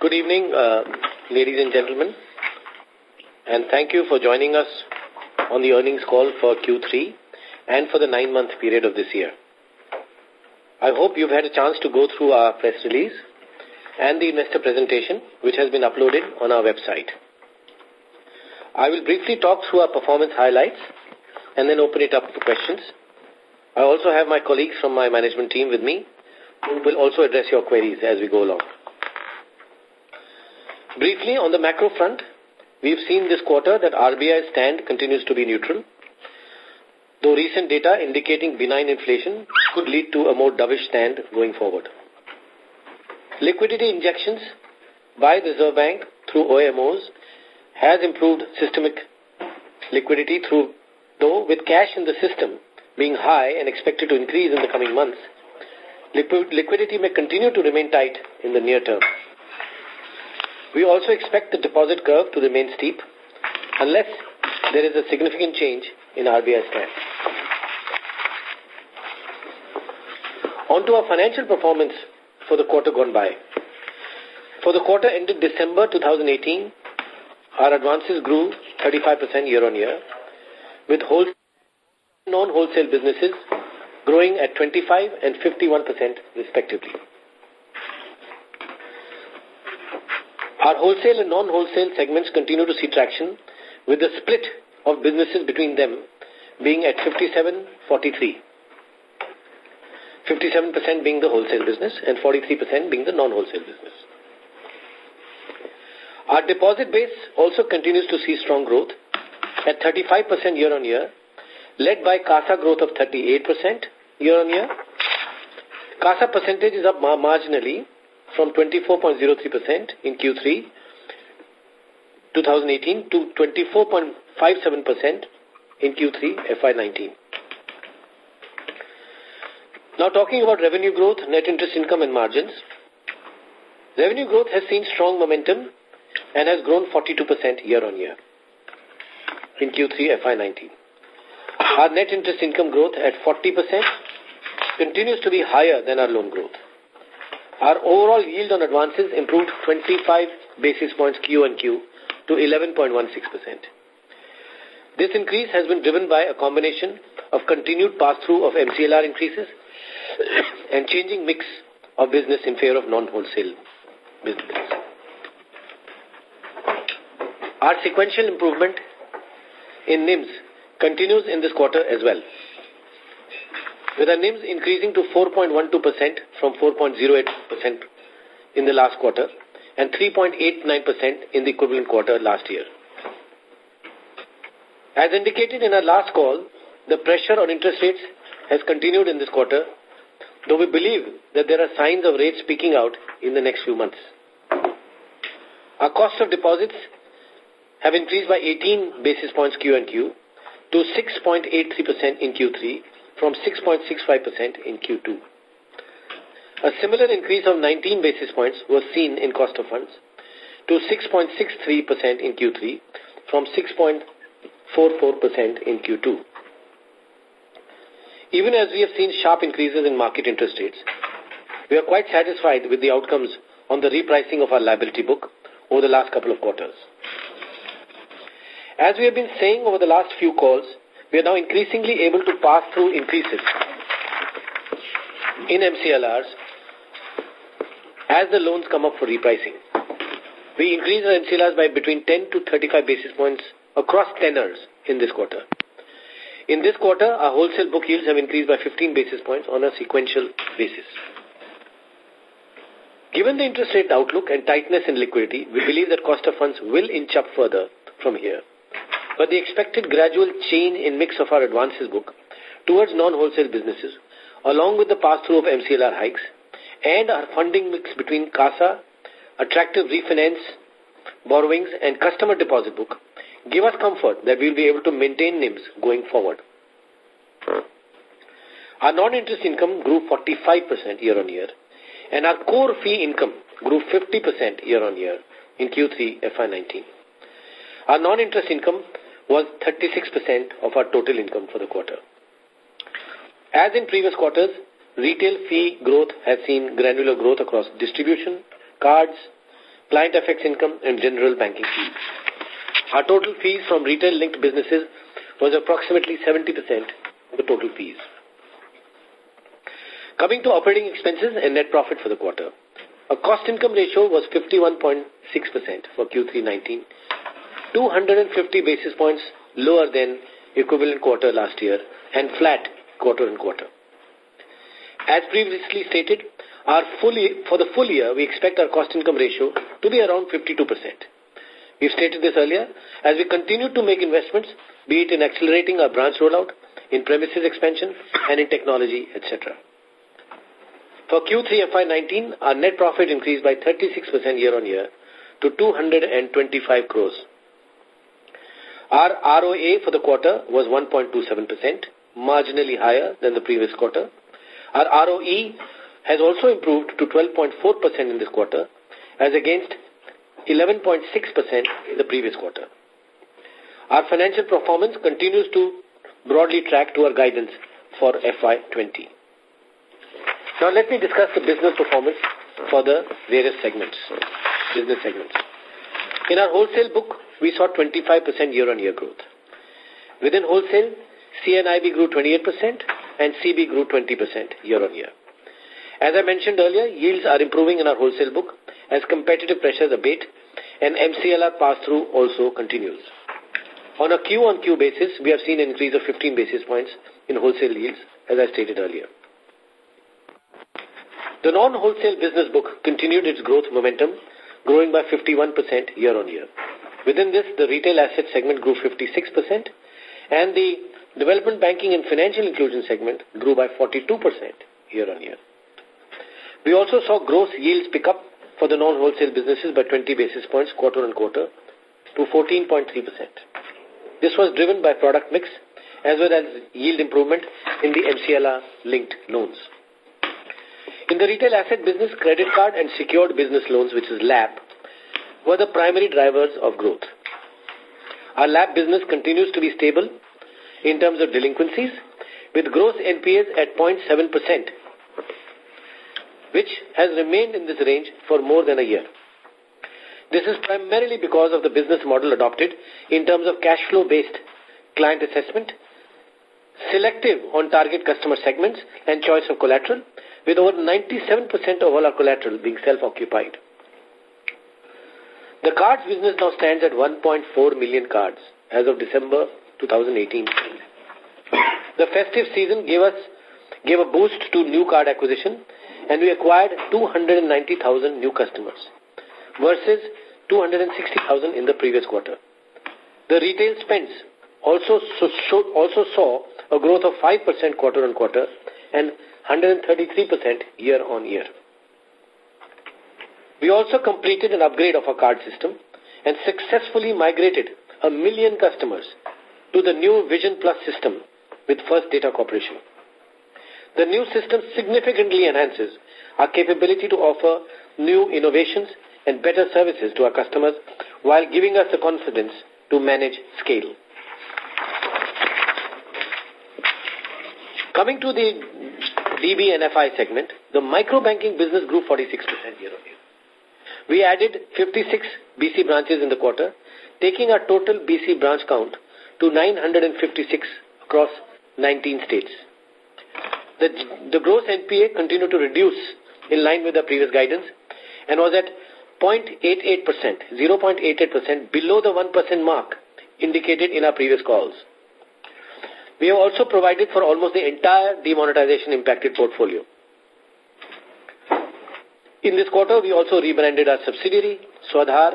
Good evening, uh, ladies and gentlemen, and thank you for joining us on the earnings call for Q3 and for the nine-month period of this year. I hope you've had a chance to go through our press release and the investor presentation, which has been uploaded on our website. I will briefly talk through our performance highlights and then open it up for questions. I also have my colleagues from my management team with me who will also address your queries as we go along. Briefly, on the macro front, we've seen this quarter that RBI's stand continues to be neutral, though recent data indicating benign inflation could lead to a more dovish stand going forward. Liquidity injections by the Reserve Bank through OMOs has improved systemic liquidity through, though with cash in the system being high and expected to increase in the coming months, liquidity may continue to remain tight in the near term. We also expect the deposit curve to remain steep unless there is a significant change in RBI stance. On to our financial performance for the quarter gone by. For the quarter ended December 2018, our advances grew 35% year-on-year, with non-wholesale businesses growing at 25 and 51% respectively. Our wholesale and non-wholesale segments continue to see traction, with the split of businesses between them being at 57-43. 57% being the wholesale business and 43% being the non-wholesale business. Our deposit base also continues to see strong growth at 35% year-on-year, led by CASA growth of 38% year-on-year. CASA percentage is up marginally from 24.03% in Q3 2018 to 24.57% in Q3 FY19. Now talking about revenue growth, net interest income and margins. Revenue growth has seen strong momentum and has grown 42% year-on-year in Q3 FY19. Our net interest income growth at 40% continues to be higher than our loan growth. Our overall yield on advances improved 25 basis points Q and Q to 11.16%. This increase has been driven by a combination of continued pass-through of MCLR increases and changing mix of business in favor of non-wholesale business. Our sequential improvement in NIMS continues in this quarter as well, with our NIMS increasing to 4.12% from 4.08% in the last quarter and 3.89% in the equivalent quarter last year. As indicated in our last call, the pressure on interest rates has continued in this quarter though we believe that there are signs of rates peaking out in the next few months. Our cost of deposits have increased by 18 basis points Q and Q to 6.83% in Q3 from 6.65% in Q2. A similar increase of 19 basis points was seen in cost of funds to 6.63% in Q3 from 6.44% in Q2. Even as we have seen sharp increases in market interest rates, we are quite satisfied with the outcomes on the repricing of our liability book over the last couple of quarters. As we have been saying over the last few calls, we are now increasingly able to pass through increases in MCLRs as the loans come up for repricing. We increased our MCLRs by between 10 to 35 basis points across tenors in this quarter. In this quarter, our wholesale book yields have increased by 15 basis points on a sequential basis. Given the interest rate outlook and tightness in liquidity, we believe that cost of funds will inch up further from here. But the expected gradual change in mix of our advances book towards non-wholesale businesses, along with the pass-through of MCLR hikes, and our funding mix between CASA, attractive refinance, borrowings, and customer deposit book, give us comfort that we'll be able to maintain NIMS going forward. Our non-interest income grew 45% year-on-year, and our core fee income grew 50% year-on-year in Q3 FY19. Our non-interest income was 36% of our total income for the quarter. As in previous quarters, retail fee growth has seen granular growth across distribution, cards, client FX income, and general banking fees. Our total fees from retail-linked businesses was approximately 70% of the total fees. Coming to operating expenses and net profit for the quarter. A cost-income ratio was 51.6% for Q3 19, 250 basis points lower than equivalent quarter last year and flat quarter on quarter. As previously stated, our for the full year, we expect our cost-income ratio to be around 52%. We've stated this earlier, as we continue to make investments, be it in accelerating our branch rollout, in premises expansion, and in technology, etc. For Q3 FY19, our net profit increased by 36% year-on-year to 225 crores. Our ROA for the quarter was 1.27%, marginally higher than the previous quarter. Our ROE has also improved to 12.4% in this quarter, as against 11.6% in the previous quarter. Our financial performance continues to broadly track to our guidance for FY20. Now let me discuss the business performance for the various segments, business segments. In our wholesale book, we saw 25% year-on-year growth. Within wholesale, CNIB grew 28% and CB grew 20% year-on-year. As I mentioned earlier, yields are improving in our wholesale book as competitive pressures abate and MCLR pass-through also continues. On a Q-on-Q basis, we have seen an increase of 15 basis points in wholesale yields, as I stated earlier. The non-wholesale business book continued its growth momentum, growing by 51% year-on-year. Within this, the retail asset segment grew 56%, and the development banking and financial inclusion segment grew by 42% year-on-year. We also saw gross yields pick up for the non-wholesale businesses by 20 basis points quarter on quarter to 14.3%. This was driven by product mix as well as yield improvement in the MCLR-linked loans. In the retail asset business, credit card and secured business loans, which is LAP, were the primary drivers of growth. Our LAP business continues to be stable in terms of delinquencies, with gross NPAs at 0.7%, which has remained in this range for more than a year. This is primarily because of the business model adopted in terms of cash flow-based client assessment, selective on target customer segments, and choice of collateral, with over 97% of all our collateral being self-occupied. The cards business now stands at 1.4 million cards as of December 2018. The festive season gave us gave a boost to new card acquisition and we acquired 290,000 new customers versus 260,000 in the previous quarter. The retail spends also, so, also saw a growth of 5% quarter on quarter and 133% year on year. We also completed an upgrade of our card system and successfully migrated a million customers to the new Vision Plus system with First Data Corporation. The new system significantly enhances our capability to offer new innovations and better services to our customers while giving us the confidence to manage scale. Coming to the DB and FI segment, the micro banking business grew 46% year-on-year. We added 56 BC branches in the quarter, taking our total BC branch count to 956 across 19 states. The, the gross NPA continued to reduce in line with the previous guidance and was at 0.88%, 0.88% below the 1% mark indicated in our previous calls. We have also provided for almost the entire demonetization impacted portfolio. In this quarter, we also rebranded our subsidiary, Swadhar,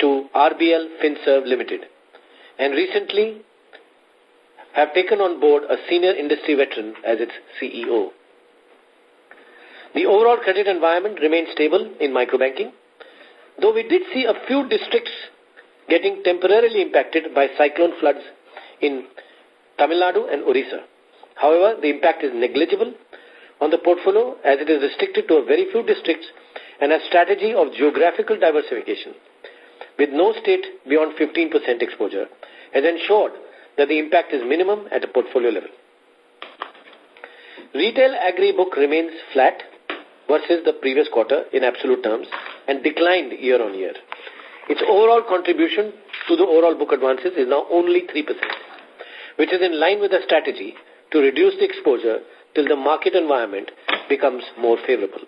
to RBL FinServe Limited, and recently have taken on board a senior industry veteran as its CEO. The overall credit environment remained stable in microbanking, though we did see a few districts getting temporarily impacted by cyclone floods in Tamil Nadu and Orissa. However, the impact is negligible on the portfolio as it is restricted to a very few districts and a strategy of geographical diversification with no state beyond 15% exposure has ensured that the impact is minimum at a portfolio level. Retail agri book remains flat versus the previous quarter in absolute terms and declined year on year. Its overall contribution to the overall book advances is now only 3%, which is in line with the strategy to reduce the exposure till the market environment becomes more favorable.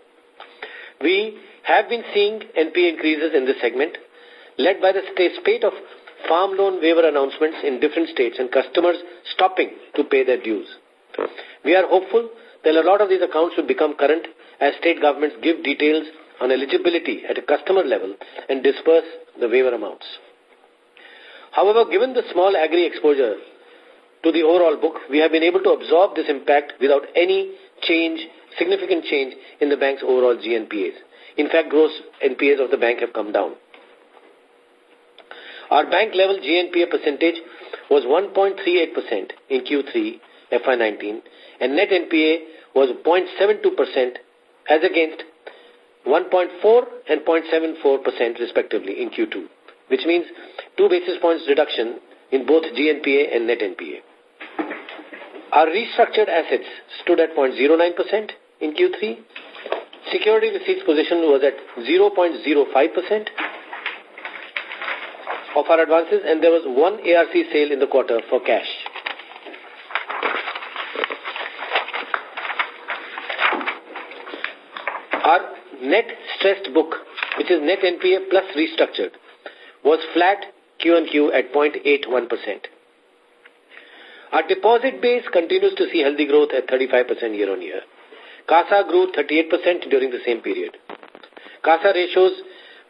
We have been seeing NPA increases in this segment, led by the spate of farm loan waiver announcements in different states and customers stopping to pay their dues. We are hopeful that a lot of these accounts will become current as state governments give details on eligibility at a customer level and disperse the waiver amounts. However, given the small agri exposure to the overall book, we have been able to absorb this impact without any change, significant change in the bank's overall GNPAs. In fact, gross NPAs of the bank have come down. Our bank level GNPA percentage was 1.38% in Q3 FY19 and net NPA was 0.72% as against 1.4 and 0.74% respectively in Q2, which means two basis points reduction in both GNPA and net NPA. Our restructured assets stood at 0.09% in Q3. Security receipts position was at 0.05% of our advances and there was one ARC sale in the quarter for cash. Our net stressed book, which is net NPA plus restructured, was flat Q and Q at 0.81%. Our deposit base continues to see healthy growth at 35% year on year. CASA grew 38% during the same period. CASA ratios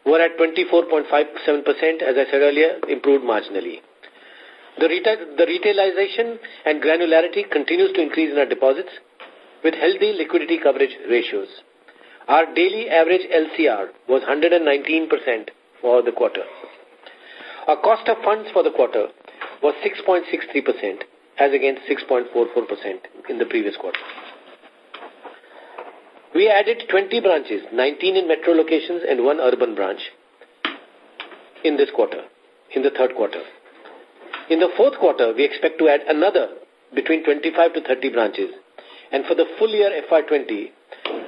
were at 24.57%, as I said earlier, improved marginally. The, retail, the retailization and granularity continues to increase in our deposits with healthy liquidity coverage ratios. Our daily average LCR was 119% for the quarter. Our cost of funds for the quarter was 6.63% as against 6.44% in the previous quarter. We added 20 branches, 19 in metro locations and one urban branch in this quarter, in the third quarter. In the fourth quarter, we expect to add another between 25 to 30 branches. And for the full year FY20,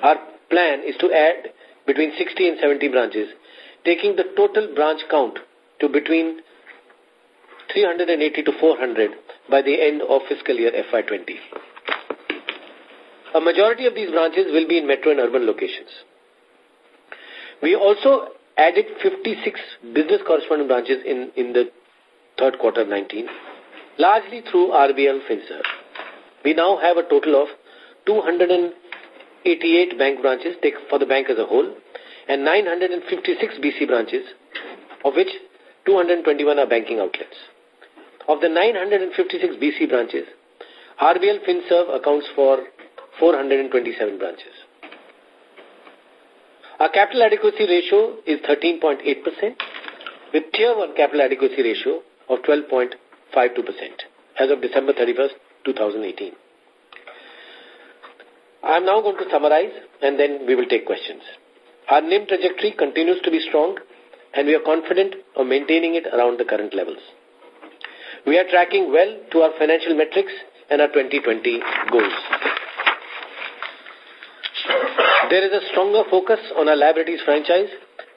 our plan is to add between 60 and 70 branches, taking the total branch count to between 380 to 400 by the end of fiscal year FY20. A majority of these branches will be in metro and urban locations. We also added 56 business correspondent branches in, in the third quarter 19, largely through RBL FinServ. We now have a total of 288 bank branches take for the bank as a whole and 956 BC branches, of which 221 are banking outlets. Of the 956 BC branches, RBL FinServ accounts for 427 branches. Our capital adequacy ratio is 13.8% with tier 1 capital adequacy ratio of 12.52% as of December 31st, 2018. I am now going to summarize and then we will take questions. Our NIM trajectory continues to be strong and we are confident of maintaining it around the current levels. We are tracking well to our financial metrics and our 2020 goals. There is a stronger focus on our liabilities franchise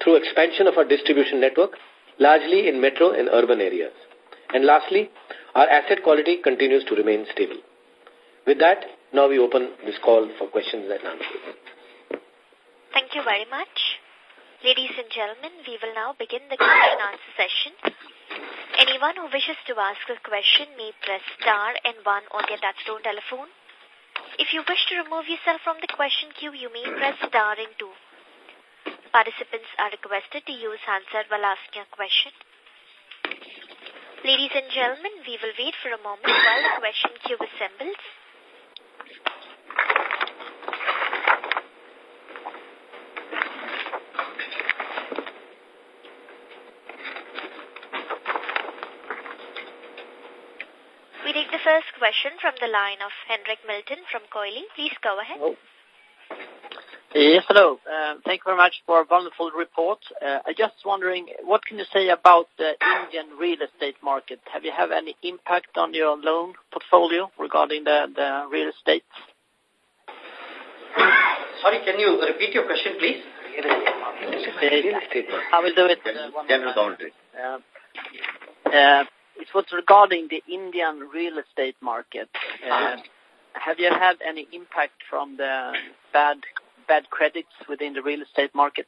through expansion of our distribution network, largely in metro and urban areas. And lastly, our asset quality continues to remain stable. With that, now we open this call for questions and answers. Thank you very much. Ladies and gentlemen, we will now begin the question and answer session. Anyone who wishes to ask a question may press star and one on their touchtone telephone. If you wish to remove yourself from the question queue, you may press star and two. Participants are requested to use answer while asking a question. Ladies and gentlemen, we will wait for a moment while the question queue assembles. Question from the line of Henrik Milton from Coeli. Please go ahead. Hello. Yes, hello. Um, thank you very much for a wonderful report. Uh, I just wondering, what can you say about the Indian real estate market? Have you have any impact on your loan portfolio regarding the, the real estate? Sorry, can you repeat your question, please? Real estate I will do it. Uh, General commentary. Uh, uh, it was regarding the Indian real estate market. Uh, have you had any impact from the bad bad credits within the real estate market?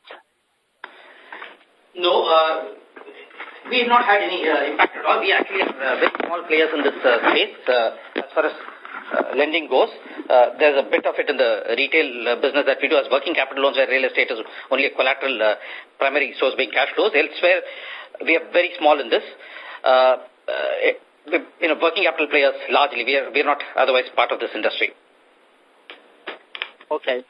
No, uh, we have not had any uh, impact at all. We actually are uh, very small players in this uh, space as far as lending goes. There's a bit of it in the retail business that we do as working capital loans where real estate is only a collateral primary source being cash flows. Elsewhere, we are very small in this. Uh, you know, working capital players largely. We are, we are not otherwise part of this industry. Okay.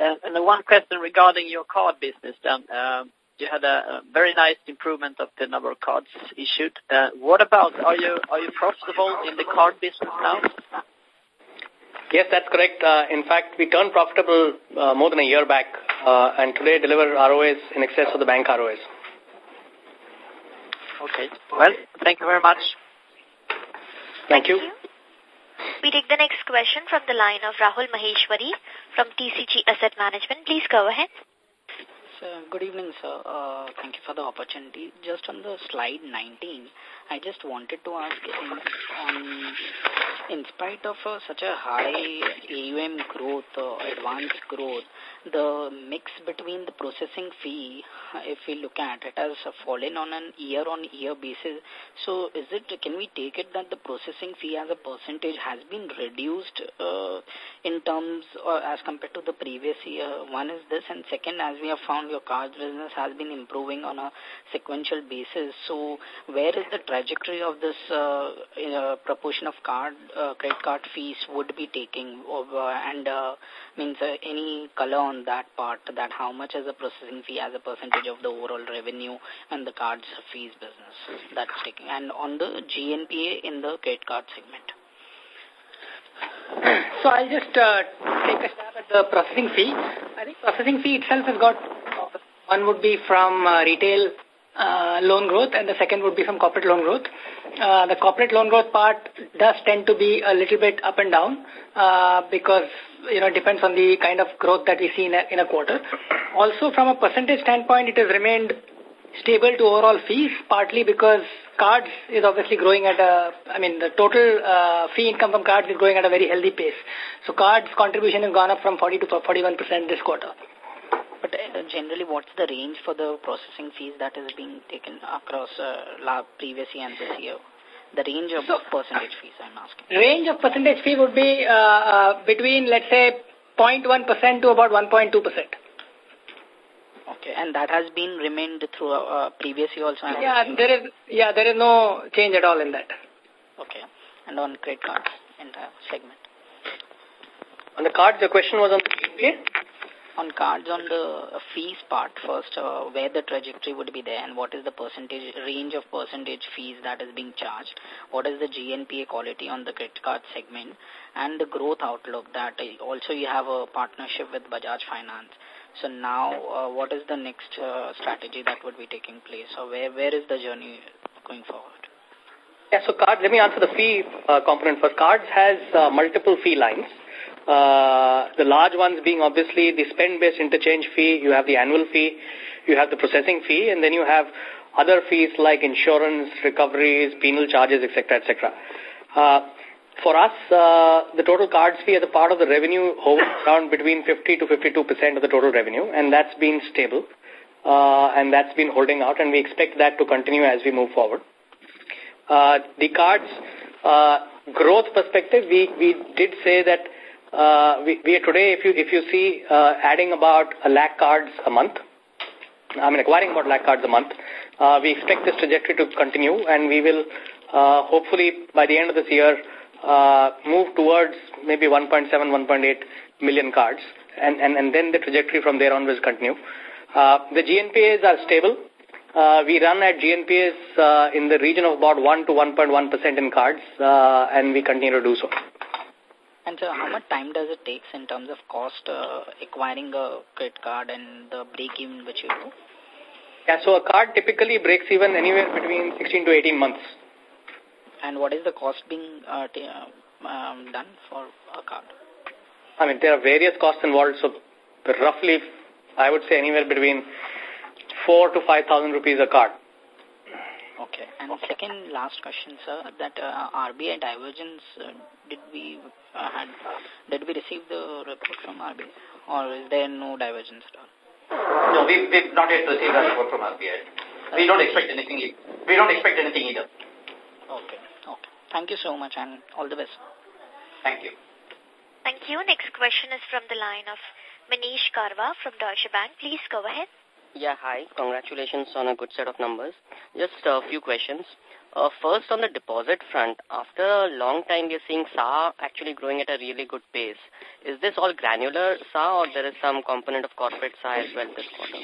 Uh, and the one question regarding your card business then. Um, you had a, a, very nice improvement of the number of cards issued. Uh, what about, are you, are you profitable in the card business now? Yes, that's correct. Uh, in fact, we turned profitable uh, more than a year back uh, and today deliver ROAs in excess of the bank ROAs. Okay. Well, thank you very much. Thank, you. you. We take the next question from the line of Rahul Maheshwari from TCG Asset Management. Please go ahead. Uh, good evening, sir. Uh, thank you for the opportunity. Just on the slide 19, I just wanted to ask, in, on, in spite of uh, such a high AUM growth, uh, advanced growth, the mix between the processing fee, if we look at it, has fallen on an year-on-year -year basis. So is it, can we take it that the processing fee as a percentage has been reduced uh, in terms uh, as compared to the previous year? One is this, and second, as we have found your cards business has been improving on a sequential basis. So where is the trajectory of this uh, uh, proportion of card credit card fees would be taking over and means any color on that part that how much is the processing fee as a percentage of the overall revenue and the cards fees business that's taking and on the GNPA in the credit card segment. So I'll just uh, take a stab at the processing fee. I think processing fee itself has got, one would be from uh, retail uh, loan growth and the second would be from corporate loan growth. Uh, the corporate loan growth part does tend to be a little bit up and down uh, because, you know, depends on the kind of growth that we see in a, in a quarter. Also, from a percentage standpoint, it has remained stable to overall fees, partly because cards is obviously growing at a, I mean, the total uh, fee income from cards is growing at a very healthy pace. So cards contribution has gone up from 40 to 41% this quarter. But uh, generally, what's the range for the processing fees that is being taken across uh, previous year and this year? The range of so, percentage fees, I'm asking. Range of percentage fee would be uh, uh, between, let's say, 0.1% to about 1.2%. Okay, and that has been remained through uh, previous year also? Yeah, there is, yeah, there is no change at all in that. Okay, and on credit cards, entire segment? On the cards, the question was on the on cards on the fees part first, uh, where the trajectory would be there and what is the percentage range of percentage fees that is being charged, what is the GNPA quality on the credit card segment, and the growth outlook that also you have a partnership with Bajaj Finance. So now, uh, what is the next uh, strategy that would be taking place? or where, where is the journey going forward? Yeah, so cards, let me answer the fee component first. Cards has multiple fee lines. Uh, the large ones being obviously the spend-based interchange fee, you have the annual fee, you have the processing fee, and then you have other fees like insurance, recoveries, penal charges, etc., etc. Uh, for us, uh, the total cards fee as a part of the revenue hovers around between 50 to 52 percent of the total revenue, and that's been stable, uh, and that's been holding out, and we expect that to continue as we move forward. Uh, the cards uh, growth perspective, we, we did say that uh, we, we are today, if you if you see uh, adding about a lakh cards a month, I mean acquiring about lakh cards a month, uh, we expect this trajectory to continue, and we will uh, hopefully by the end of this year uh, move towards maybe 1.7, 1.8 million cards, and, and and then the trajectory from there on will continue. Uh, the GNPAs are stable. Uh, we run at GNPAs uh, in the region of about 1 to 1.1 percent in cards, uh, and we continue to do so. And so how much time does it take in terms of cost uh, acquiring a credit card and the break-even which you do? Yeah, so a card typically breaks even anywhere between 16 to 18 months. And what is the cost being uh, uh, um, done for a card? I mean, there are various costs involved, so roughly I would say anywhere between four to 5,000 rupees a card. Okay. And second last question, sir, that uh, RBI divergence, uh, did we uh, had, did we receive the report from RBI or is there no divergence at all? No, we, we've not yet received a report from RBI. We don't expect anything. We don't expect anything either. Okay. Okay. Thank you so much and all the best. Thank you. Thank you. Next question is from the line of Manish Karwa from Deutsche Bank. Please go ahead. Yeah, hi. Congratulations on a good set of numbers. Just a few questions. Uh, first, on the deposit front, after a long time, we are seeing SA actually growing at a really good pace. Is this all granular SA or there is some component of corporate SA as well this quarter?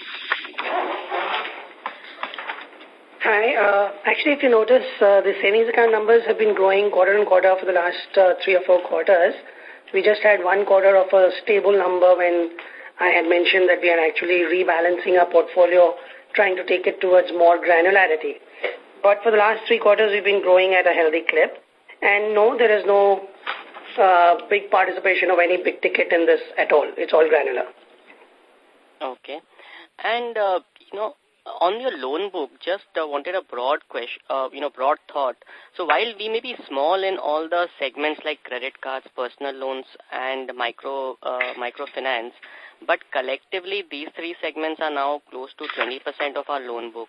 Hi. Uh, actually, if you notice, uh, the savings account numbers have been growing quarter on quarter for the last uh, three or four quarters. We just had one quarter of a stable number when I had mentioned that we are actually rebalancing our portfolio, trying to take it towards more granularity. But for the last three quarters, we've been growing at a healthy clip. And no, there is no uh, big participation of any big ticket in this at all. It's all granular. Okay. And, uh, you know, on your loan book, just uh, wanted a broad question, you know, broad thought. So while we may be small in all the segments like credit cards, personal loans, and micro microfinance, but collectively these three segments are now close to 20% of our loan book.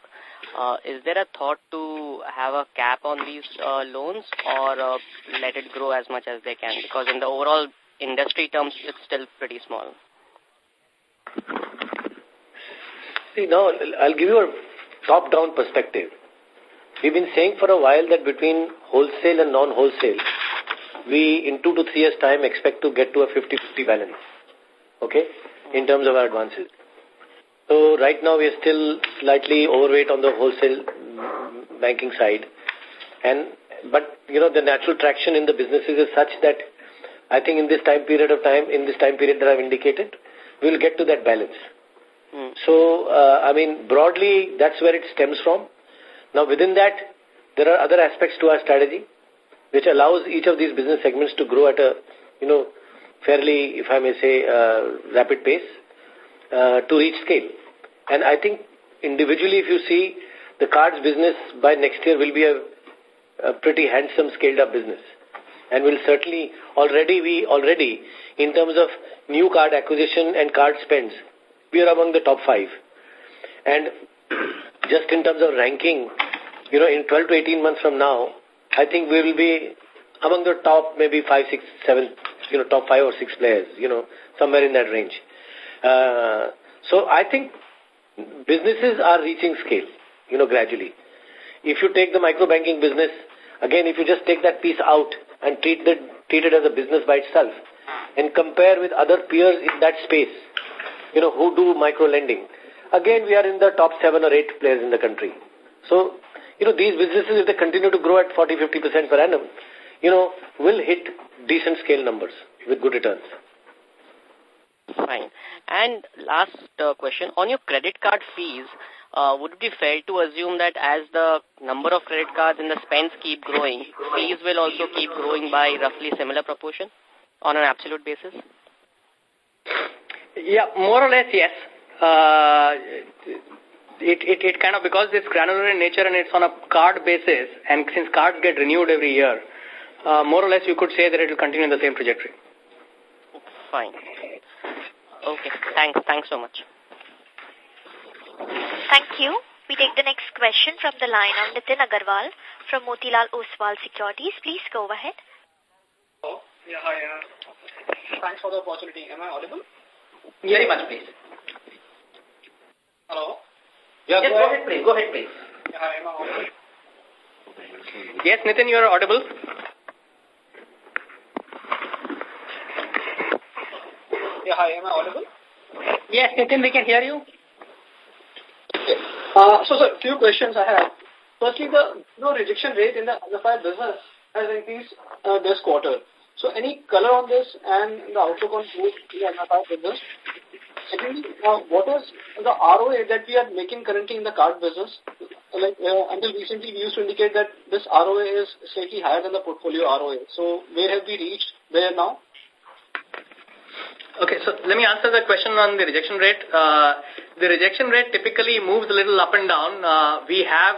Uh, is there a thought to have a cap on these uh, loans or uh, let it grow as much as they can? Because in the overall industry terms, it's still pretty small. See, now I'll give you a top-down perspective. We've been saying for a while that between wholesale and non-wholesale, we in two to three years' time expect to get to a 50-50 balance. Okay? In terms of our advances. So right now we are still slightly overweight on the wholesale banking side. And, but, you know, the natural traction in the businesses is such that I think in this time period of time, in this time period that I've indicated, we will get to that balance. Mm. So, uh, I mean, broadly, that's where it stems from. Now, within that, there are other aspects to our strategy, which allows each of these business segments to grow at a, you know, fairly, if I may say, uh, rapid pace uh, to reach scale. And I think individually, if you see, the cards business by next year will be a, a pretty handsome scaled-up business. And will certainly, already we, already, in terms of new card acquisition and card spends, we are among the top five. And just in terms of ranking, you know, in 12 to 18 months from now, I think we will be among the top maybe five, six, seven, you know, top five or six players, you know, somewhere in that range. Uh, so I think businesses are reaching scale, you know, gradually. If you take the micro banking business, again, if you just take that piece out and treat, the, treat it as a business by itself and compare with other peers in that space, you know, who do micro lending, again, we are in the top seven or eight players in the country. So, you know, these businesses, if they continue to grow at 40-50% per annum, you know, will hit decent scale numbers with good returns. Fine. And last uh, question, on your credit card fees, uh, would it be fair to assume that as the number of credit cards and the spends keep growing, fees will also keep growing by roughly similar proportion on an absolute basis? Yeah, more or less, yes. Uh, it, it, it kind of, because it's granular in nature and it's on a card basis, and since cards get renewed every year, uh, more or less you could say that it will continue in the same trajectory. Fine. Okay, thanks. Thanks so much. Thank you. We take the next question from the line of Nitin Agarwal from Motilal Oswal Securities. Please go ahead. Oh, yeah, hi. Uh, thanks for the opportunity. Am I audible? Very much, please. Hello? Yeah, yes, go, go ahead, please. Go ahead, please. Yeah, hi, am I audible? Yes, Nitin, you are audible. Yeah, hi, am I audible? Yes, Nitin, we can hear you. Uh, so, sir, few questions I have. Firstly, the you know, rejection rate in the MFI business has increased uh, this quarter. So, any color on this and the outlook on both the business? Secondly, uh, what is the ROA that we are making currently in the card business? Like uh, until recently, we used to indicate that this ROA is slightly higher than the portfolio ROA. So, where have we reached there now? Okay, so let me answer the question on the rejection rate. Uh, the rejection rate typically moves a little up and down. Uh, we have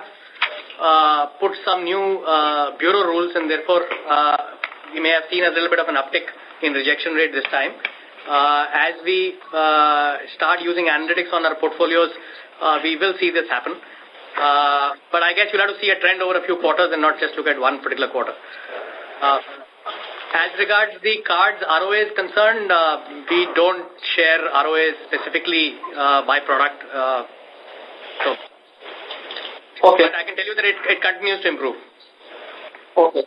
uh, put some new uh, bureau rules and therefore uh, we may have seen a little bit of an uptick in rejection rate this time. Uh, as we uh, start using analytics on our portfolios, uh, we will see this happen. Uh, but I guess you'll have to see a trend over a few quarters and not just look at one particular quarter. Uh, as regards the cards ROA is concerned, uh, we don't share ROA specifically uh, by product. Uh, so, okay. But I can tell you that it, it continues to improve. Okay.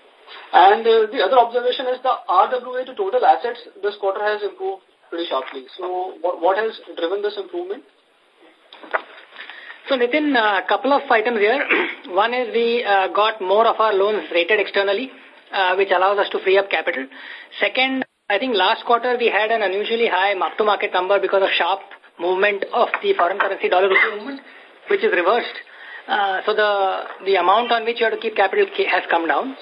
And uh, the other observation is the RWA to total assets this quarter has improved pretty sharply. So what, what has driven this improvement? So Nitin, a uh, couple of items here. One is we uh, got more of our loans rated externally uh, which allows us to free up capital. Second, I think last quarter we had an unusually high mark-to-market number because of sharp movement of the foreign currency dollar rupee movement, which is reversed. Uh, so the the amount on which you have to keep capital has come down.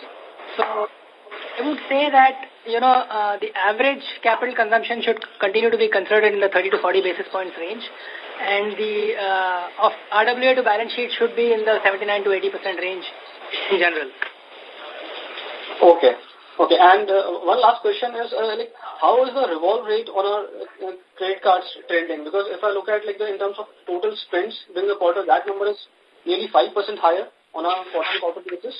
So I would say that you know uh, the average capital consumption should continue to be considered in the 30 to 40 basis points range, and the uh, of RWA to balance sheet should be in the 79 to 80 percent range in general. Okay. Okay. And uh, one last question is, uh, like, how is the revolve rate on our uh, credit cards trending? Because if I look at, like, the, in terms of total spends during the quarter, that number is nearly 5% higher on a quarter-to-quarter basis.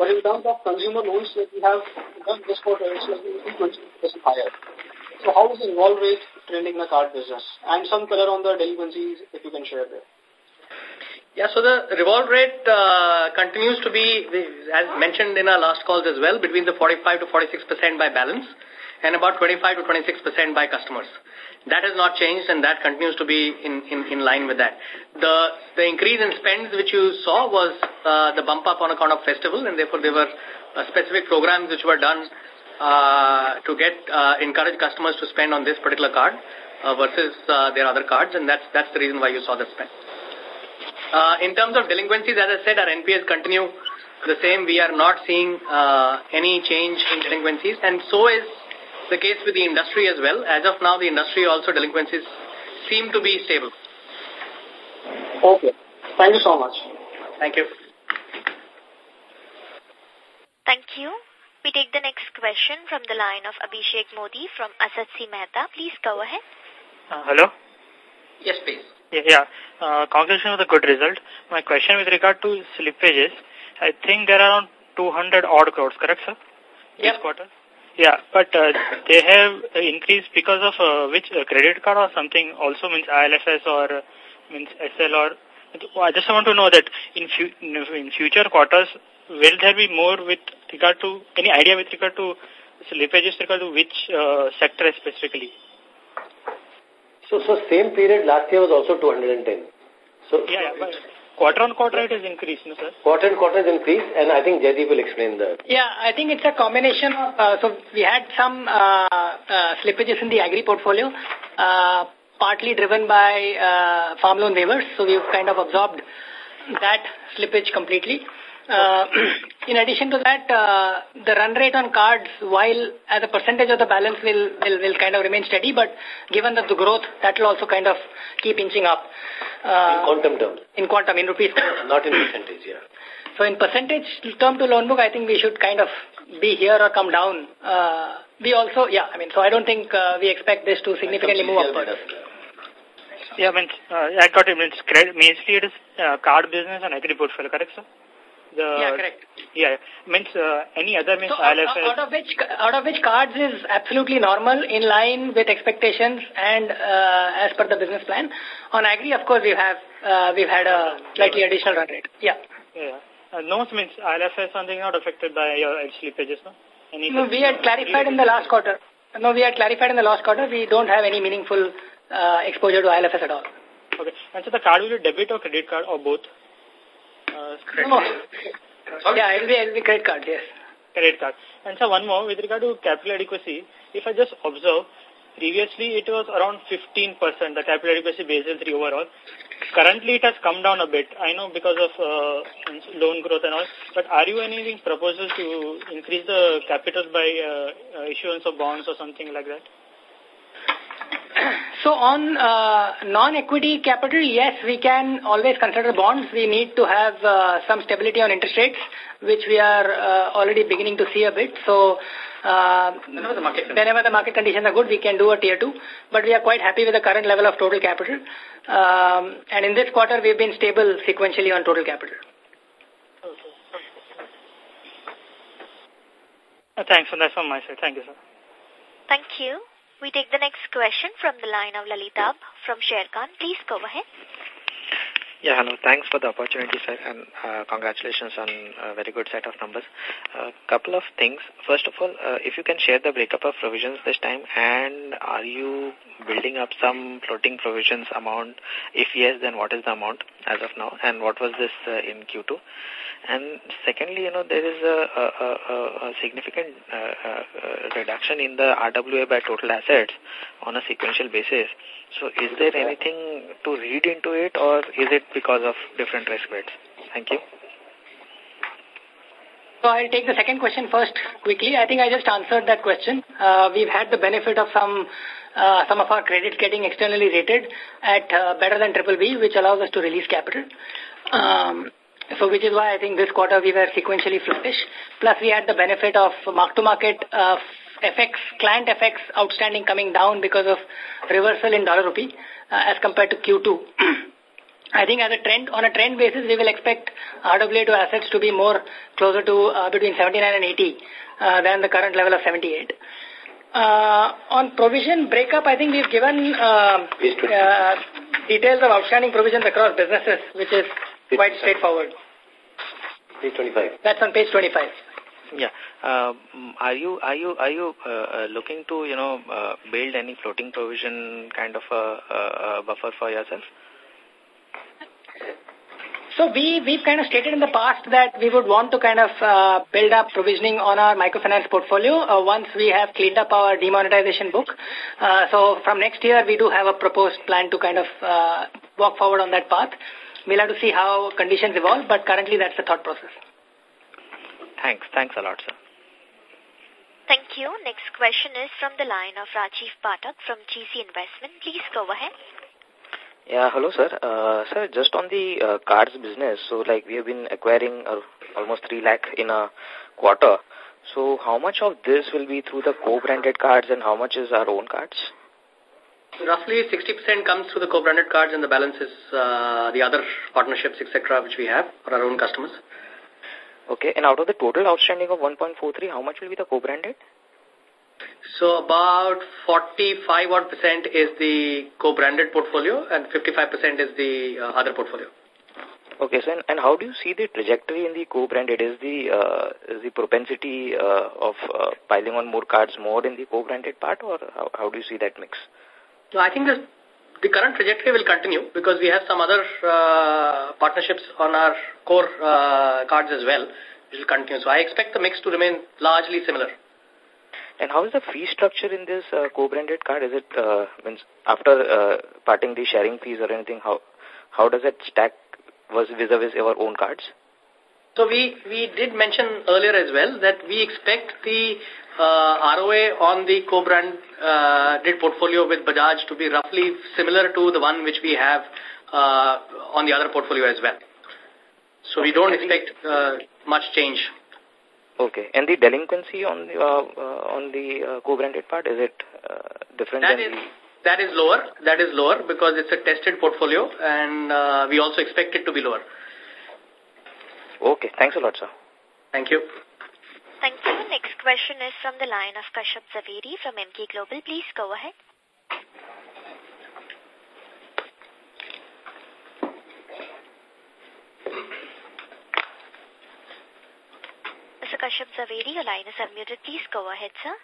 But in terms of consumer loans that we have done this quarter, it's like 20% higher. So how is the revolve rate trending in the card business? And some color on the delinquencies, if you can share there. Yeah, so the revolve rate uh, continues to be, as mentioned in our last calls as well, between the 45 to 46% by balance and about 25 to 26% by customers. That has not changed and that continues to be in, in, in line with that. The, the increase in spends which you saw was uh, the bump up on account of festival and therefore there were uh, specific programs which were done uh, to get uh, encourage customers to spend on this particular card uh, versus uh, their other cards and that's, that's the reason why you saw the spend. Uh, in terms of delinquencies, as I said, our NPS continue the same. We are not seeing uh, any change in delinquencies, and so is the case with the industry as well. As of now, the industry also delinquencies seem to be stable. Okay. Thank you so much. Thank you. Thank you. We take the next question from the line of Abhishek Modi from Asit C. Mehta. Please go ahead. Uh, hello? Yes, please. Yeah, yeah. Uh, congratulations on the good result. My question with regard to slippages, I think there are around 200 odd crores, correct, sir? Yes. This quarter? Yeah, but uh, they have increased because of uh, which uh, credit card or something also means ILFS or uh, means SL or... I just want to know that in, fu in future quarters, will there be more with regard to, any idea with regard to slippages with regard to which uh, sector specifically? So, so same period last year was also 210. So yeah, yeah quarter on quarter it has increased, no, sir? Quarter on quarter has increased, and I think Jaideep will explain that. Yeah, I think it's a combination of, uh, so we had some uh, uh, slippages in the agri portfolio, uh, partly driven by uh, farm loan waivers, so we've kind of absorbed that slippage completely. Uh, in addition to that, uh, the run rate on cards, while as a percentage of the balance will, will, will kind of remain steady, but given that the growth, that will also kind of keep inching up. Uh, in quantum terms? In quantum, in rupees. Not in percentage, yeah. So in percentage term to loan book, I think we should kind of be here or come down. Uh, we also, yeah, I mean, so I don't think uh, we expect this to significantly move upward. Yeah, I mean, uh, I got it. Means credit, mainly it is uh, card business and agri portfolio, correct, sir? The, yeah, correct. Yeah, means uh, any other means so ILFS. Out of which out of which cards is absolutely normal, in line with expectations, and uh, as per the business plan. On agri, of course, we have uh, we've had a slightly additional run rate. Yeah. Yeah. Uh, no, means ILFS something not affected by your slippages, no? Any no, we had clarified in the last quarter. No, we had clarified in the last quarter. We don't have any meaningful uh, exposure to ILFS at all. Okay. And so the card will be debit or credit card or both? Uh, credit no. Yeah, it will be, it will be credit card, yes. Credit card. And so one more, with regard to capital adequacy, if I just observe, previously it was around 15%, the capital adequacy Basel 3 overall. Currently it has come down a bit, I know because of uh, loan growth and all, but are you anything proposals to increase the capital by uh, uh, issuance of bonds or something like that? So on uh, non-equity capital, yes, we can always consider bonds. We need to have uh, some stability on interest rates, which we are uh, already beginning to see a bit. So uh, whenever, the market whenever the market conditions are good, we can do a tier 2. But we are quite happy with the current level of total capital. Um, and in this quarter, we've been stable sequentially on total capital. Uh, thanks, and that's from my side. Thank you, sir. Thank you. We take the next question from the line of Lalitab from Sharekhan. Please go ahead. Yeah, hello. Thanks for the opportunity, sir, and uh, congratulations on a very good set of numbers. A couple of things. First of all, uh, if you can share the breakup of provisions this time, and are you building up some floating provisions amount? If yes, then what is the amount as of now, and what was this uh, in Q2? And secondly, you know, there is a, a, a, a significant uh, uh, reduction in the RWA by total assets on a sequential basis. So is there anything to read into it or is it because of different risk weights? Thank you. So I'll take the second question first quickly. I think I just answered that question. Uh, we've had the benefit of some uh, some of our credits getting externally rated at uh, better than triple B, which allows us to release capital. Um, so which is why I think this quarter we were sequentially flattish. Plus we had the benefit of mark-to-market uh, FX, client FX outstanding coming down because of reversal in dollar rupee uh, as compared to Q2. I think as a trend, on a trend basis, we will expect RWA to assets to be more closer to uh, between 79 and 80 uh, than the current level of 78. Uh, on provision breakup, I think we've given uh, uh, details of outstanding provisions across businesses, which is quite straightforward. Page 25. That's on page 25. Yeah. Uh, are you are you are you uh, uh, looking to you know uh, build any floating provision kind of a, a buffer for yourself? So we we've kind of stated in the past that we would want to kind of uh, build up provisioning on our microfinance portfolio uh, once we have cleaned up our demonetization book. Uh, so from next year we do have a proposed plan to kind of uh, walk forward on that path. We'll have to see how conditions evolve, but currently that's the thought process. Thanks. Thanks a lot, sir. Thank you. Next question is from the line of Rajiv Patak from GC Investment. Please go ahead. Yeah, hello, sir. Uh, sir, just on the uh, cards business, so like we have been acquiring uh, almost 3 lakh in a quarter. So how much of this will be through the co-branded cards and how much is our own cards? Roughly 60% comes through the co-branded cards and the balance is uh, the other partnerships, etc., which we have for our own customers. Okay, and out of the total outstanding of 1.43, how much will be the co-branded? So about 45 odd percent is the co-branded portfolio and 55% is the uh, other portfolio. Okay, so and, and, how do you see the trajectory in the co-branded? Is the uh, is the propensity uh, of uh, piling on more cards more in the co-branded part, or how, how do you see that mix? No, I think this, the current trajectory will continue because we have some other uh, partnerships on our core uh, cards as well, which will continue. So I expect the mix to remain largely similar. And how is the fee structure in this uh, co-branded card? Is it uh, means after uh, parting the sharing fees or anything? How how does it stack vis-a-vis -vis our own cards? So we we did mention earlier as well that we expect the uh, ROA on the co-brand uh, did portfolio with Bajaj to be roughly similar to the one which we have uh, on the other portfolio as well. So we don't expect uh, much change Okay. And the delinquency on the, uh, uh, on the uh, co-branded part, is it uh, different that is, That is lower. That is lower because it's a tested portfolio and uh, we also expect it to be lower. Okay. Thanks a lot, sir. Thank you. Thank you. Question is from the line of Kashyap Zaveri from Emkay Global. Please go ahead. Mr. Kashyap Zaveri, your line is unmuted. Please go ahead, sir.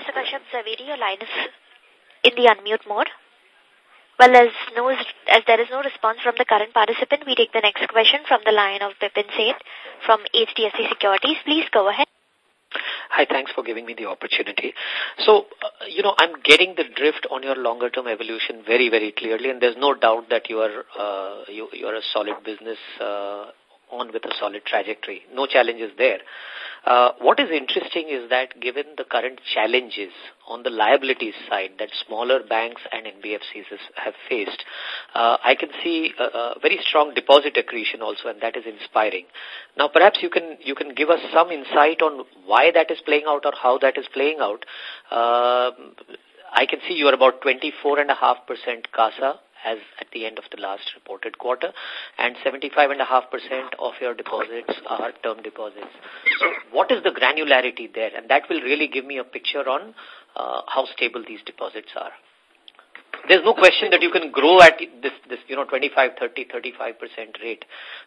Mr. Kashyap Zaveri, your line is in the unmute mode. Well, as, no, as there is no response from the current participant, we take the next question from the line of Dipen Sheth from HDFC Securities. Please go ahead. Hi, thanks for giving me the opportunity. So, uh, you know, I'm getting the drift on your longer term evolution very, very clearly, and there's no doubt that you are uh, you, you are a solid business uh, on with a solid trajectory. No challenges there. Uh, what is interesting is that given the current challenges on the liabilities side that smaller banks and NBFCs have faced, uh, I can see a, a, very strong deposit accretion also, and that is inspiring. Now, perhaps you can you can give us some insight on why that is playing out or how that is playing out. Uh, I can see you are about 24.5% CASA as at the end of the last reported quarter, and 75.5% of your deposits are term deposits. So what is the granularity there? And that will really give me a picture on uh, how stable these deposits are. There's no question that you can grow at this, this you know, 25, 30, 35% rate,